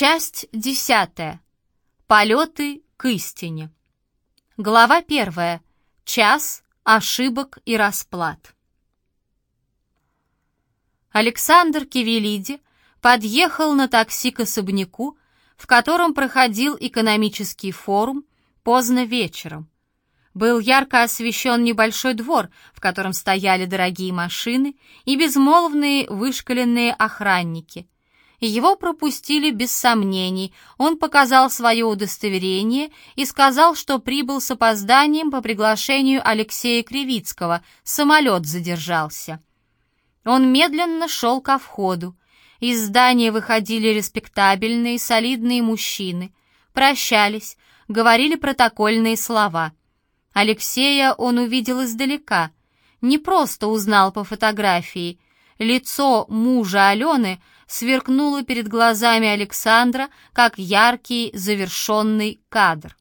Часть десятая. Полеты к истине. Глава первая. Час ошибок и расплат. Александр Кивелиди подъехал на такси к особняку, в котором проходил экономический форум поздно вечером. Был ярко освещен небольшой двор, в котором стояли дорогие машины и безмолвные вышкаленные охранники — его пропустили без сомнений. Он показал свое удостоверение и сказал, что прибыл с опозданием по приглашению Алексея Кривицкого. Самолет задержался. Он медленно шел ко входу. Из здания выходили респектабельные, солидные мужчины. Прощались, говорили протокольные слова. Алексея он увидел издалека. Не просто узнал по фотографии. Лицо мужа Алены — сверкнуло перед глазами Александра, как яркий завершенный кадр.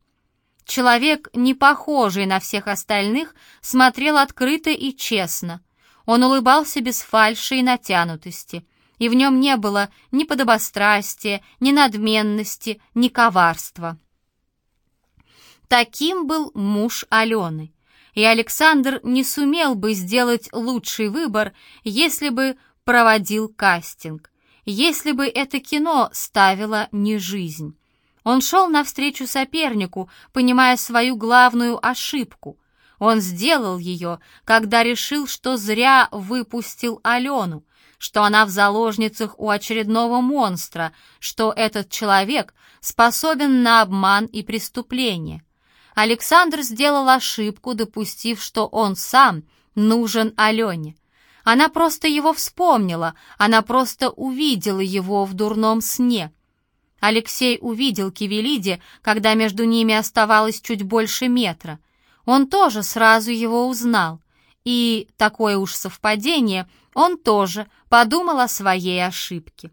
Человек, не похожий на всех остальных, смотрел открыто и честно. Он улыбался без фальши и натянутости, и в нем не было ни подобострастия, ни надменности, ни коварства. Таким был муж Алены, и Александр не сумел бы сделать лучший выбор, если бы проводил кастинг если бы это кино ставило не жизнь. Он шел навстречу сопернику, понимая свою главную ошибку. Он сделал ее, когда решил, что зря выпустил Алену, что она в заложницах у очередного монстра, что этот человек способен на обман и преступление. Александр сделал ошибку, допустив, что он сам нужен Алене. Она просто его вспомнила, она просто увидела его в дурном сне. Алексей увидел Кивелиди, когда между ними оставалось чуть больше метра. Он тоже сразу его узнал. И, такое уж совпадение, он тоже подумал о своей ошибке.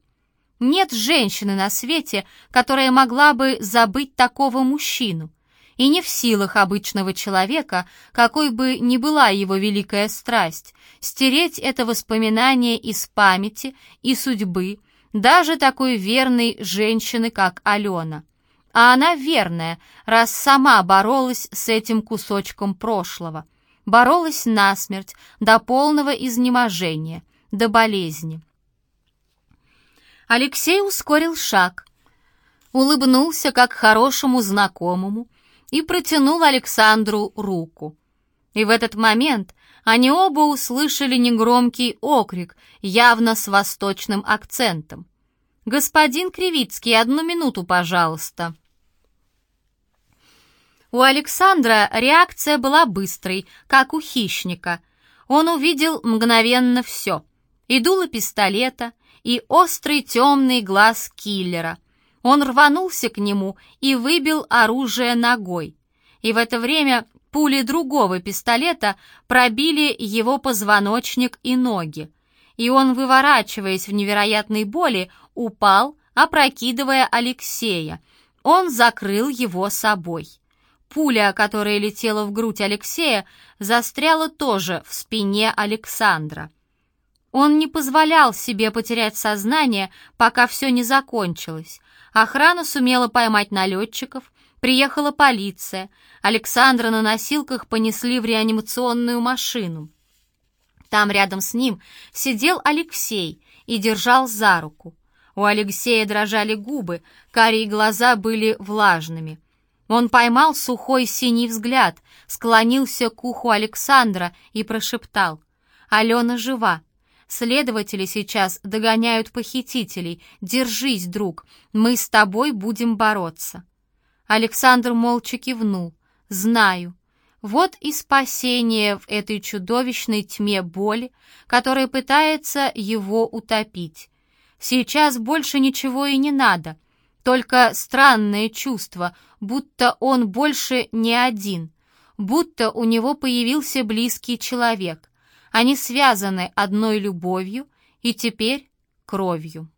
Нет женщины на свете, которая могла бы забыть такого мужчину и не в силах обычного человека, какой бы ни была его великая страсть, стереть это воспоминание из памяти и судьбы даже такой верной женщины, как Алена. А она верная, раз сама боролась с этим кусочком прошлого. Боролась насмерть, до полного изнеможения, до болезни. Алексей ускорил шаг, улыбнулся как хорошему знакомому, и протянул Александру руку. И в этот момент они оба услышали негромкий окрик, явно с восточным акцентом. «Господин Кривицкий, одну минуту, пожалуйста». У Александра реакция была быстрой, как у хищника. Он увидел мгновенно все. И дуло пистолета, и острый темный глаз киллера. Он рванулся к нему и выбил оружие ногой. И в это время пули другого пистолета пробили его позвоночник и ноги. И он, выворачиваясь в невероятной боли, упал, опрокидывая Алексея. Он закрыл его собой. Пуля, которая летела в грудь Алексея, застряла тоже в спине Александра. Он не позволял себе потерять сознание, пока все не закончилось. Охрана сумела поймать налетчиков, приехала полиция. Александра на носилках понесли в реанимационную машину. Там рядом с ним сидел Алексей и держал за руку. У Алексея дрожали губы, карие глаза были влажными. Он поймал сухой синий взгляд, склонился к уху Александра и прошептал «Алена жива, Следователи сейчас догоняют похитителей. Держись, друг, мы с тобой будем бороться». Александр молча кивнул. «Знаю. Вот и спасение в этой чудовищной тьме боли, которая пытается его утопить. Сейчас больше ничего и не надо, только странное чувство, будто он больше не один, будто у него появился близкий человек. Они связаны одной любовью и теперь кровью.